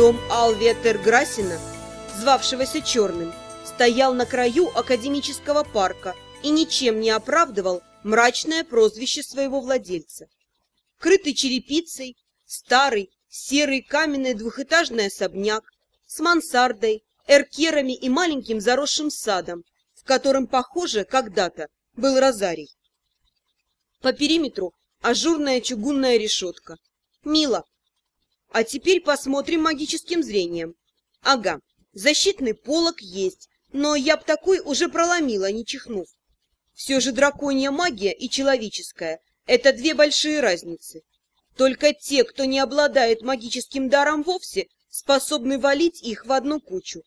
Дом Алвия Терграсина, звавшегося Черным, стоял на краю академического парка и ничем не оправдывал мрачное прозвище своего владельца. Крытый черепицей, старый, серый каменный двухэтажный особняк с мансардой, эркерами и маленьким заросшим садом, в котором, похоже, когда-то был розарий. По периметру ажурная чугунная решетка. Мило. А теперь посмотрим магическим зрением. Ага, защитный полог есть, но я б такой уже проломила, не чихнув. Все же драконья магия и человеческая — это две большие разницы. Только те, кто не обладает магическим даром вовсе, способны валить их в одну кучу.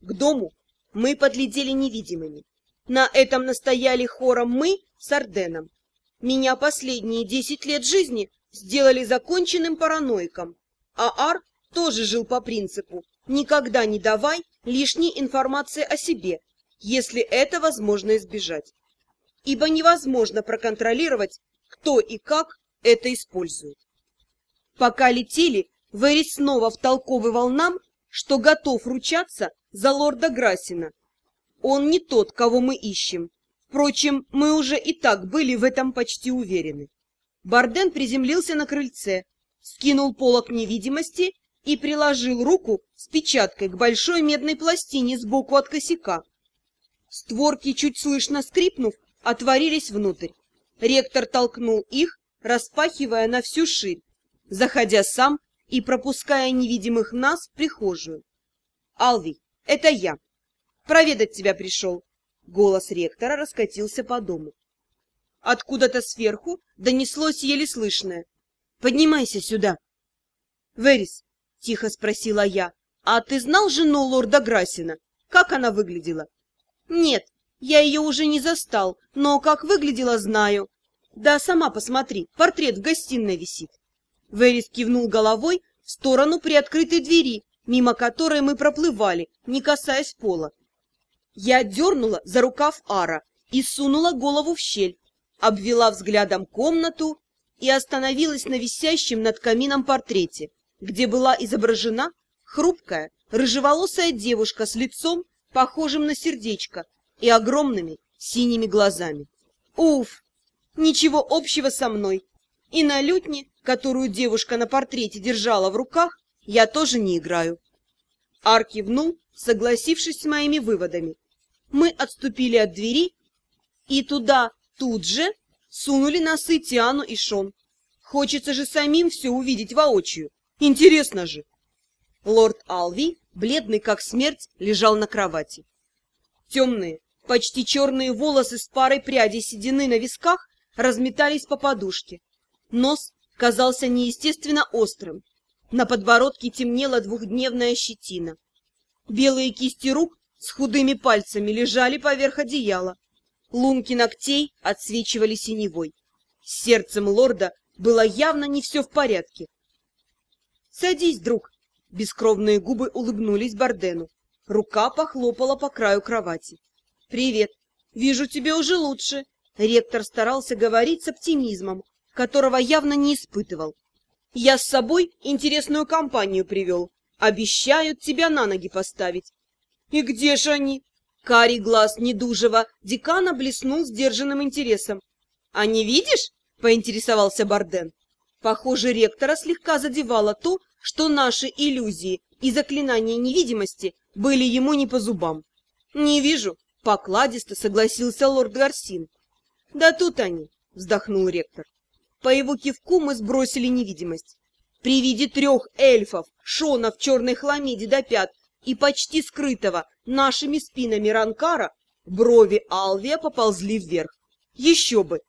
К дому мы подлетели невидимыми. На этом настояли хором мы с Орденом. Меня последние десять лет жизни сделали законченным параноиком, а Ар тоже жил по принципу «никогда не давай лишней информации о себе, если это возможно избежать». Ибо невозможно проконтролировать, кто и как это использует. Пока летели, Вэрис снова втолковывал нам, что готов ручаться за лорда Грасина. Он не тот, кого мы ищем. Впрочем, мы уже и так были в этом почти уверены. Барден приземлился на крыльце, скинул полок невидимости и приложил руку с печаткой к большой медной пластине сбоку от косяка. Створки, чуть слышно скрипнув, отворились внутрь. Ректор толкнул их, распахивая на всю ширь, заходя сам и пропуская невидимых нас в прихожую. «Алвий, это я. Проведать тебя пришел». Голос ректора раскатился по дому. Откуда-то сверху донеслось еле слышное. «Поднимайся сюда!» «Верис», — тихо спросила я, — «а ты знал жену лорда Грасина? Как она выглядела?» «Нет, я ее уже не застал, но как выглядела, знаю. Да сама посмотри, портрет в гостиной висит». Верис кивнул головой в сторону приоткрытой двери, мимо которой мы проплывали, не касаясь пола. Я дернула за рукав Ара и сунула голову в щель, обвела взглядом комнату и остановилась на висящем над камином портрете, где была изображена хрупкая, рыжеволосая девушка с лицом, похожим на сердечко, и огромными синими глазами. Уф! Ничего общего со мной. И на лютне, которую девушка на портрете держала в руках, я тоже не играю. Ар кивнул, согласившись с моими выводами. Мы отступили от двери, и туда тут же сунули носы Тиану и Шон. Хочется же самим все увидеть воочию. Интересно же. Лорд Алви, бледный как смерть, лежал на кровати. Темные, почти черные волосы с парой прядей седины на висках разметались по подушке. Нос казался неестественно острым, на подбородке темнела двухдневная щетина. Белые кисти рук с худыми пальцами лежали поверх одеяла. Лунки ногтей отсвечивали синевой. С сердцем лорда было явно не все в порядке. «Садись, друг!» Бескровные губы улыбнулись Бардену. Рука похлопала по краю кровати. «Привет! Вижу, тебе уже лучше!» Ректор старался говорить с оптимизмом, которого явно не испытывал. Я с собой интересную компанию привел. Обещают тебя на ноги поставить. И где же они? Карий глаз недужего декана блеснул сдержанным интересом. А не видишь? Поинтересовался Барден. Похоже, ректора слегка задевало то, что наши иллюзии и заклинания невидимости были ему не по зубам. Не вижу, покладисто согласился лорд Гарсин. Да тут они, вздохнул ректор. По его кивку мы сбросили невидимость. При виде трех эльфов, Шона в черной хламиде до пят и почти скрытого нашими спинами ранкара, брови Алвия поползли вверх. Еще бы!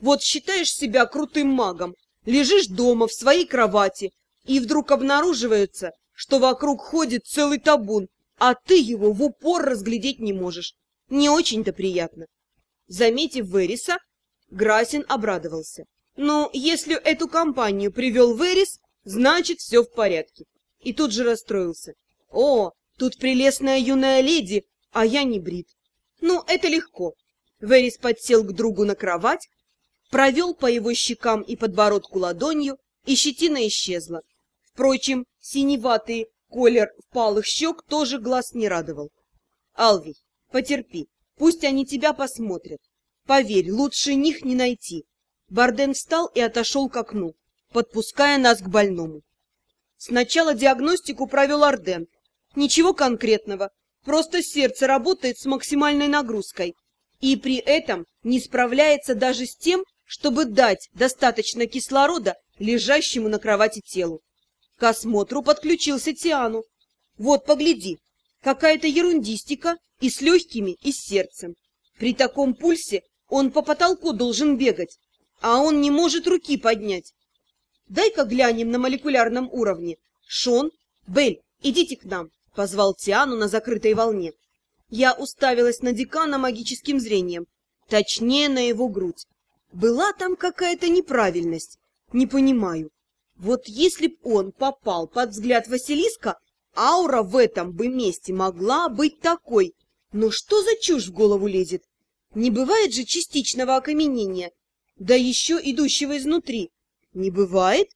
Вот считаешь себя крутым магом, лежишь дома в своей кровати, и вдруг обнаруживается, что вокруг ходит целый табун, а ты его в упор разглядеть не можешь. Не очень-то приятно. Заметив Вериса, Грасин обрадовался. Ну, если эту компанию привел Верис, значит, все в порядке. И тут же расстроился. О, тут прелестная юная леди, а я не брит. Ну, это легко. Верис подсел к другу на кровать, провел по его щекам и подбородку ладонью, и щетина исчезла. Впрочем, синеватый колер впалых щек тоже глаз не радовал. Алвий, потерпи, пусть они тебя посмотрят. Поверь, лучше них не найти. Барден встал и отошел к окну, подпуская нас к больному. Сначала диагностику провел Арден. Ничего конкретного, просто сердце работает с максимальной нагрузкой. И при этом не справляется даже с тем, чтобы дать достаточно кислорода лежащему на кровати телу. К осмотру подключился Тиану. Вот, погляди, какая-то ерундистика и с легкими, и с сердцем. При таком пульсе он по потолку должен бегать, а он не может руки поднять. Дай-ка глянем на молекулярном уровне. Шон, Бель, идите к нам, позвал Тиану на закрытой волне. Я уставилась на декана магическим зрением, точнее на его грудь. Была там какая-то неправильность. Не понимаю. Вот если б он попал под взгляд Василиска, аура в этом бы месте могла быть такой. Но что за чушь в голову лезет? Не бывает же частичного окаменения, да еще идущего изнутри. Не бывает?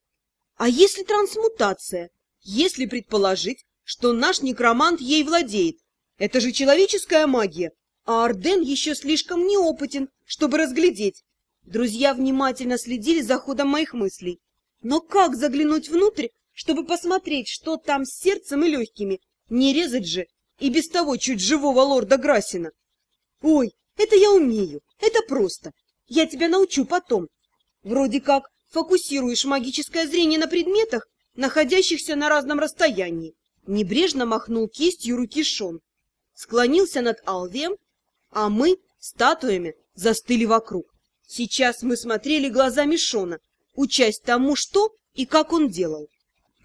А если трансмутация? Если предположить, что наш некромант ей владеет? Это же человеческая магия, а Арден еще слишком неопытен, чтобы разглядеть. Друзья внимательно следили за ходом моих мыслей. Но как заглянуть внутрь, чтобы посмотреть, что там с сердцем и легкими? Не резать же и без того чуть живого лорда Грасина. Ой, это я умею, это просто. Я тебя научу потом. Вроде как фокусируешь магическое зрение на предметах, находящихся на разном расстоянии. Небрежно махнул кистью руки Шон. Склонился над Алвием, а мы, статуями, застыли вокруг. Сейчас мы смотрели глазами Шона, учась тому, что и как он делал.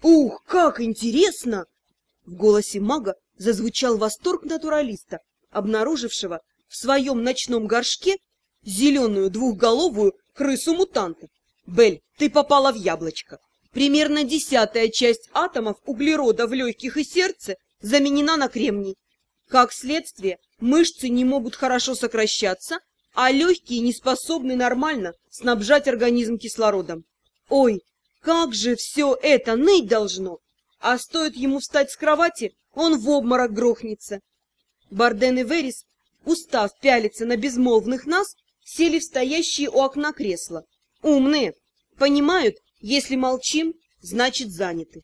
«Ух, как интересно!» В голосе мага зазвучал восторг натуралиста, обнаружившего в своем ночном горшке зеленую двухголовую крысу-мутанта. «Бель, ты попала в яблочко. Примерно десятая часть атомов углерода в легких и сердце заменена на кремний. Как следствие, мышцы не могут хорошо сокращаться, а легкие не способны нормально снабжать организм кислородом. Ой, как же все это ныть должно! А стоит ему встать с кровати, он в обморок грохнется. Барден и Верис, устав пялиться на безмолвных нас, сели в стоящие у окна кресла. Умные, понимают, если молчим, значит заняты.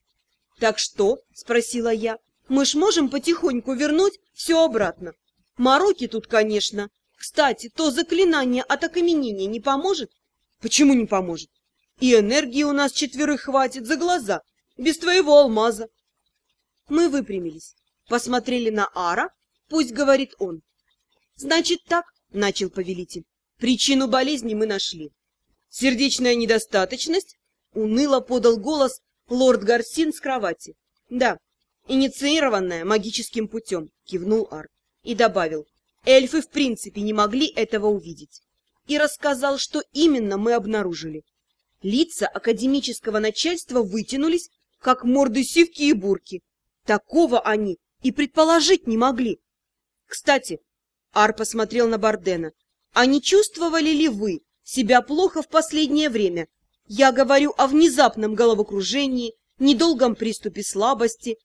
«Так что?» — спросила я. «Мы ж можем потихоньку вернуть все обратно. Мороки тут, конечно, кстати, то заклинание от окаменения не поможет? Почему не поможет? И энергии у нас четверых хватит за глаза, без твоего алмаза. Мы выпрямились, посмотрели на Ара, пусть говорит он. Значит так, начал повелитель, причину болезни мы нашли. Сердечная недостаточность? Уныло подал голос лорд Гарсин с кровати. Да, инициированная магическим путем, кивнул Ар и добавил. Эльфы в принципе не могли этого увидеть. И рассказал, что именно мы обнаружили. Лица академического начальства вытянулись, как морды сивки и бурки. Такого они и предположить не могли. Кстати, Ар посмотрел на Бардена. А не чувствовали ли вы себя плохо в последнее время? Я говорю о внезапном головокружении, недолгом приступе слабости.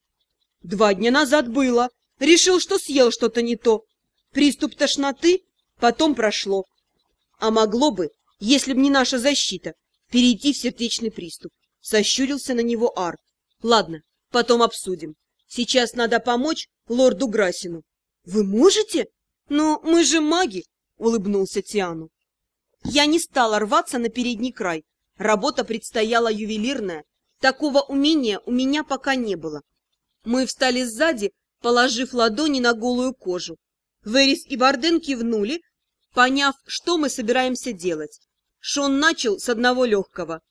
Два дня назад было. Решил, что съел что-то не то. Приступ тошноты потом прошло. А могло бы, если б не наша защита, перейти в сердечный приступ. Сощурился на него Ар. Ладно, потом обсудим. Сейчас надо помочь лорду Грасину. Вы можете? Но мы же маги, улыбнулся Тиану. Я не стала рваться на передний край. Работа предстояла ювелирная. Такого умения у меня пока не было. Мы встали сзади, положив ладони на голую кожу. Верис и Барден кивнули, поняв, что мы собираемся делать. Шон начал с одного легкого.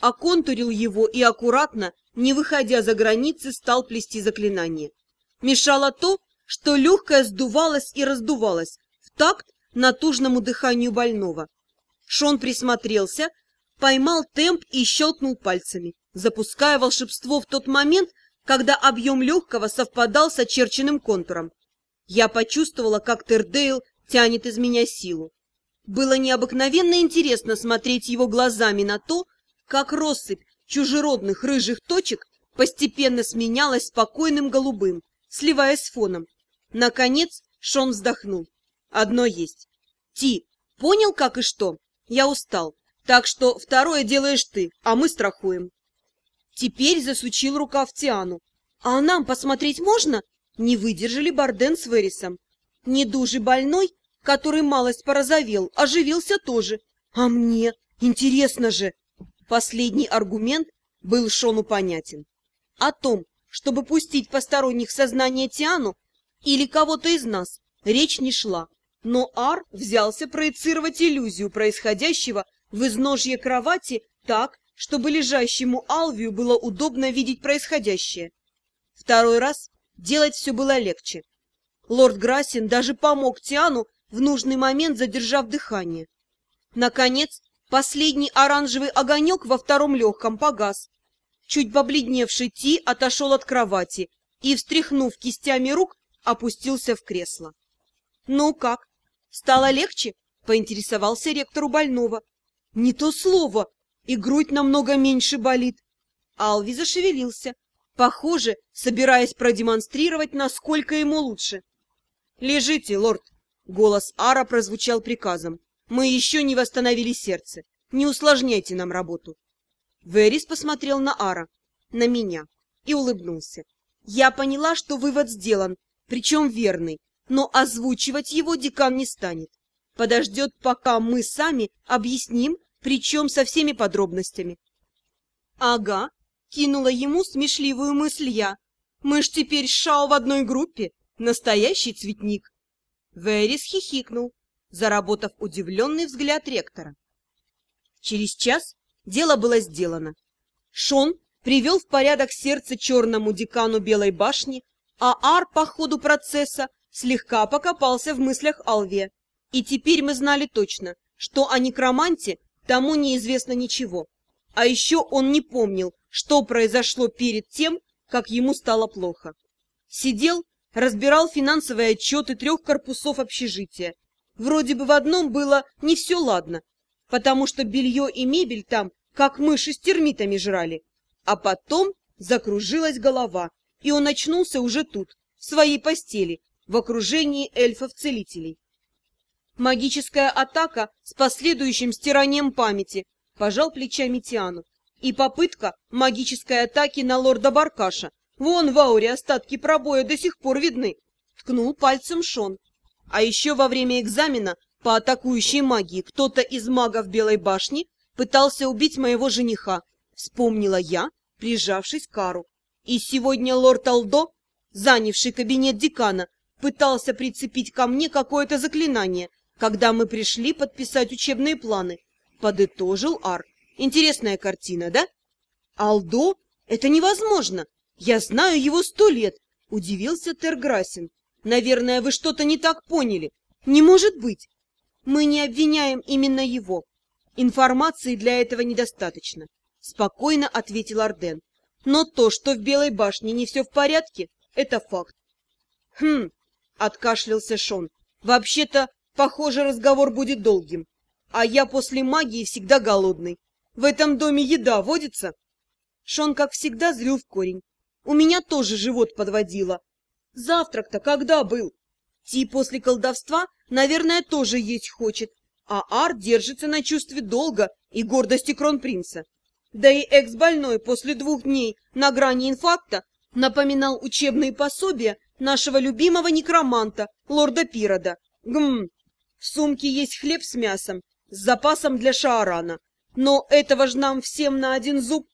Оконтурил его и аккуратно, не выходя за границы, стал плести заклинание. Мешало то, что легкое сдувалось и раздувалось в такт натужному дыханию больного. Шон присмотрелся, поймал темп и щелкнул пальцами, запуская волшебство в тот момент, когда объем легкого совпадал с очерченным контуром. Я почувствовала, как Тердейл тянет из меня силу. Было необыкновенно интересно смотреть его глазами на то, как россыпь чужеродных рыжих точек постепенно сменялось спокойным голубым, сливаясь с фоном. Наконец Шон вздохнул. Одно есть. Ти, понял, как и что? Я устал. Так что второе делаешь ты, а мы страхуем. Теперь засучил рукав Тиану. А нам посмотреть можно? Не выдержали Барден с Верисом. Недужий больной, который малость порозовел, оживился тоже. А мне? Интересно же! Последний аргумент был Шону понятен. О том, чтобы пустить посторонних в сознание Тиану или кого-то из нас, речь не шла. Но Ар взялся проецировать иллюзию происходящего в изножье кровати так, чтобы лежащему Алвию было удобно видеть происходящее. Второй раз делать все было легче. Лорд Грассин даже помог Тиану в нужный момент, задержав дыхание. Наконец, последний оранжевый огонек во втором легком погас. Чуть побледневший Ти отошел от кровати и, встряхнув кистями рук, опустился в кресло. — Ну как, стало легче? — поинтересовался ректор у больного. — Не то слово, и грудь намного меньше болит. Алви зашевелился, похоже, собираясь продемонстрировать, насколько ему лучше. «Лежите, лорд!» — голос Ара прозвучал приказом. «Мы еще не восстановили сердце. Не усложняйте нам работу». Верис посмотрел на Ара, на меня, и улыбнулся. Я поняла, что вывод сделан, причем верный, но озвучивать его декан не станет. Подождет, пока мы сами объясним, причем со всеми подробностями. Ага, кинула ему смешливую мысль я. Мы ж теперь с Шао в одной группе. Настоящий цветник. Верис хихикнул, заработав удивленный взгляд ректора. Через час дело было сделано. Шон привел в порядок сердце черному декану Белой башни, а Ар по ходу процесса слегка покопался в мыслях Алве. И теперь мы знали точно, что о некроманте тому неизвестно ничего. А еще он не помнил, что произошло перед тем, как ему стало плохо. Сидел разбирал финансовые отчеты трех корпусов общежития. Вроде бы в одном было не все ладно, потому что белье и мебель там, как мыши с термитами жрали. А потом закружилась голова, и он очнулся уже тут, в своей постели, в окружении эльфов-целителей. Магическая атака с последующим стиранием памяти, пожал плечами Тиану, и попытка магической атаки на лорда Баркаша, Вон в ауре остатки пробоя до сих пор видны. Ткнул пальцем Шон. А еще во время экзамена по атакующей магии кто-то из магов Белой башни пытался убить моего жениха. Вспомнила я, прижавшись к Кару. И сегодня лорд Алдо, занявший кабинет декана, пытался прицепить ко мне какое-то заклинание, когда мы пришли подписать учебные планы. Подытожил Ар. Интересная картина, да? Алдо? Это невозможно! «Я знаю его сто лет!» — удивился Терграсин. «Наверное, вы что-то не так поняли. Не может быть! Мы не обвиняем именно его. Информации для этого недостаточно», — спокойно ответил Арден. «Но то, что в Белой башне не все в порядке, это факт». «Хм!» — откашлялся Шон. «Вообще-то, похоже, разговор будет долгим. А я после магии всегда голодный. В этом доме еда водится?» Шон, как всегда, зрил в корень. У меня тоже живот подводило. Завтрак-то когда был? Ти после колдовства, наверное, тоже есть хочет, а Ар держится на чувстве долга и гордости кронпринца. Да и экс-больной после двух дней на грани инфаркта напоминал учебные пособия нашего любимого некроманта, лорда Пирода. Гм, в сумке есть хлеб с мясом, с запасом для шаарана. Но этого ж нам всем на один зуб.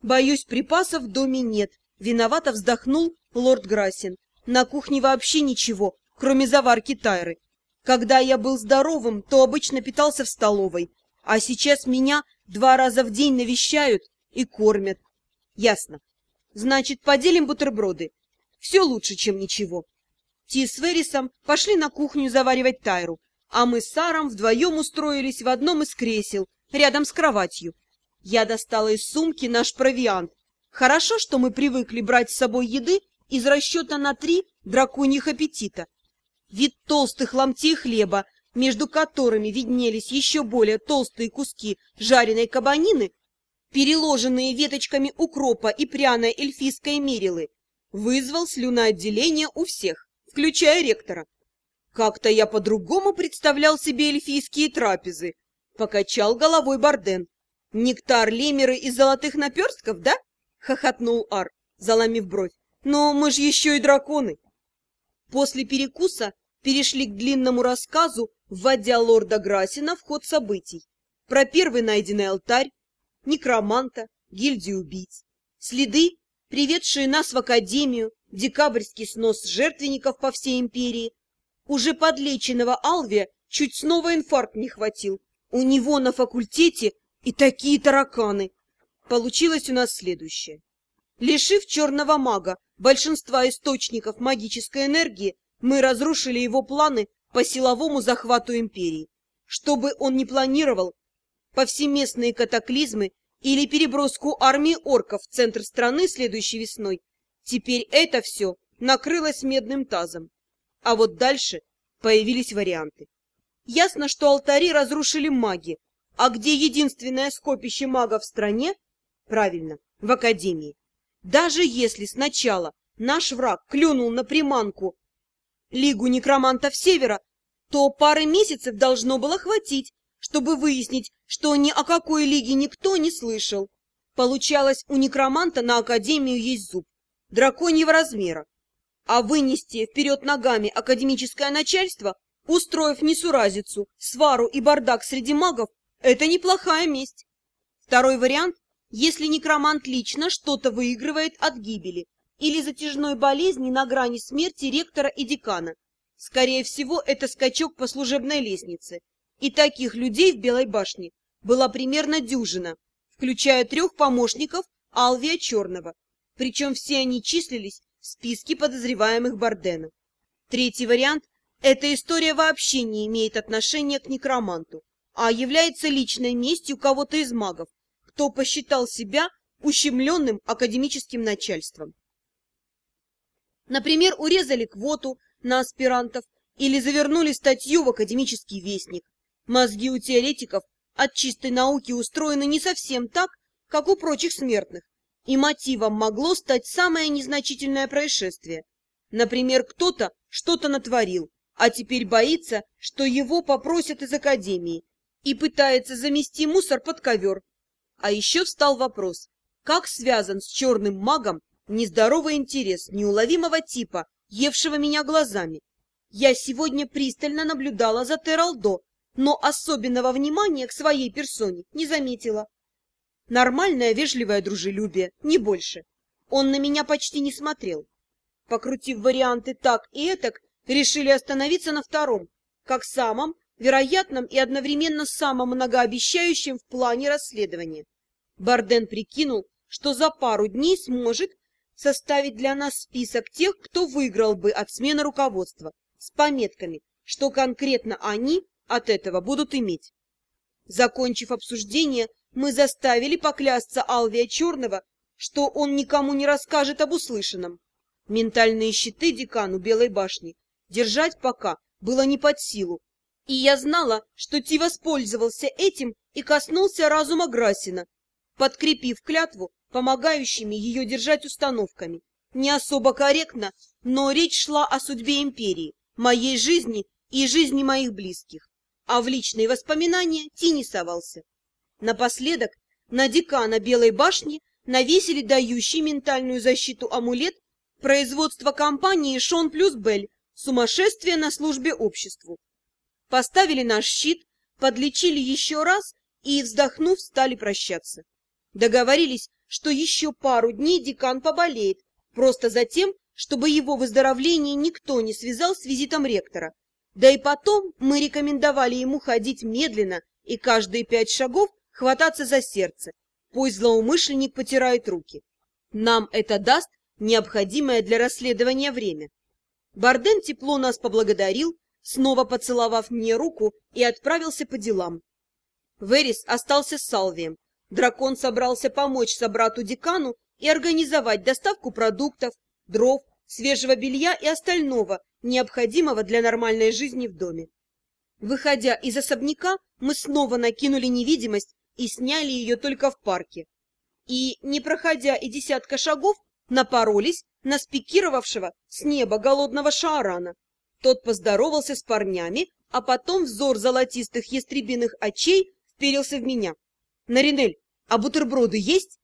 Боюсь, припасов в доме нет, Виновато вздохнул лорд Грасин. На кухне вообще ничего, кроме заварки Тайры. Когда я был здоровым, то обычно питался в столовой, а сейчас меня два раза в день навещают и кормят. Ясно. Значит, поделим бутерброды. Все лучше, чем ничего. Ти с Верисом пошли на кухню заваривать Тайру, а мы с Саром вдвоем устроились в одном из кресел, рядом с кроватью. Я достала из сумки наш провиант, Хорошо, что мы привыкли брать с собой еды из расчета на три драконьих аппетита. Вид толстых ломтей хлеба, между которыми виднелись еще более толстые куски жареной кабанины, переложенные веточками укропа и пряной эльфийской мерилы, вызвал слюноотделение у всех, включая ректора. Как-то я по-другому представлял себе эльфийские трапезы, покачал головой Барден. Нектар лемеры из золотых наперстков, да? Хохотнул Ар, заломив бровь. Но мы же еще и драконы. После перекуса перешли к длинному рассказу, вводя лорда Грасина в ход событий. Про первый найденный алтарь, некроманта, гильдию убийц. Следы, приведшие нас в академию, декабрьский снос жертвенников по всей империи. Уже подлеченного Алвия чуть снова инфаркт не хватил. У него на факультете и такие тараканы. Получилось у нас следующее. Лишив черного мага большинства источников магической энергии, мы разрушили его планы по силовому захвату империи. Что бы он ни планировал, повсеместные катаклизмы или переброску армии орков в центр страны следующей весной, теперь это все накрылось медным тазом. А вот дальше появились варианты. Ясно, что алтари разрушили маги, а где единственное скопище магов в стране? Правильно, в Академии. Даже если сначала наш враг клюнул на приманку Лигу некромантов Севера, то пары месяцев должно было хватить, чтобы выяснить, что ни о какой лиге никто не слышал. Получалось, у некроманта на Академию есть зуб, драконьего размера. А вынести вперед ногами академическое начальство, устроив несуразицу, свару и бардак среди магов, это неплохая месть. Второй вариант, если некромант лично что-то выигрывает от гибели или затяжной болезни на грани смерти ректора и декана. Скорее всего, это скачок по служебной лестнице. И таких людей в Белой башне была примерно дюжина, включая трех помощников Алвия Черного. Причем все они числились в списке подозреваемых Бардена. Третий вариант – эта история вообще не имеет отношения к некроманту, а является личной местью кого-то из магов, кто посчитал себя ущемленным академическим начальством. Например, урезали квоту на аспирантов или завернули статью в академический вестник. Мозги у теоретиков от чистой науки устроены не совсем так, как у прочих смертных, и мотивом могло стать самое незначительное происшествие. Например, кто-то что-то натворил, а теперь боится, что его попросят из академии, и пытается замести мусор под ковер. А еще встал вопрос, как связан с черным магом нездоровый интерес неуловимого типа, евшего меня глазами. Я сегодня пристально наблюдала за Тералдо, но особенного внимания к своей персоне не заметила. Нормальное вежливое дружелюбие, не больше. Он на меня почти не смотрел. Покрутив варианты так и этак, решили остановиться на втором, как самом вероятном и одновременно самом многообещающем в плане расследования. Барден прикинул, что за пару дней сможет составить для нас список тех, кто выиграл бы от смены руководства, с пометками, что конкретно они от этого будут иметь. Закончив обсуждение, мы заставили поклясться Алвия Черного, что он никому не расскажет об услышанном. Ментальные щиты декану Белой башни держать пока было не под силу, и я знала, что Ти воспользовался этим и коснулся разума Грасина, подкрепив клятву помогающими ее держать установками. Не особо корректно, но речь шла о судьбе империи, моей жизни и жизни моих близких. А в личные воспоминания Ти не совался. Напоследок на декана Белой башни навесили дающий ментальную защиту амулет производства компании «Шон плюс Бель» «Сумасшествие на службе обществу». Поставили наш щит, подлечили еще раз и, вздохнув, стали прощаться. Договорились, что еще пару дней декан поболеет, просто за тем, чтобы его выздоровление никто не связал с визитом ректора. Да и потом мы рекомендовали ему ходить медленно и каждые пять шагов хвататься за сердце. Пусть злоумышленник потирает руки. Нам это даст необходимое для расследования время. Барден тепло нас поблагодарил, снова поцеловав мне руку и отправился по делам. Верис остался с Салвием. Дракон собрался помочь собрату-декану и организовать доставку продуктов, дров, свежего белья и остального, необходимого для нормальной жизни в доме. Выходя из особняка, мы снова накинули невидимость и сняли ее только в парке. и, не проходя и десятка шагов, напоролись на спикировавшего с неба голодного шаарана. Тот поздоровался с парнями, а потом взор золотистых ястребиных очей вперился в меня. «Наринель, а бутерброды есть?»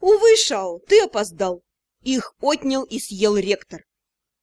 «Увы, Шао, ты опоздал. Их отнял и съел ректор.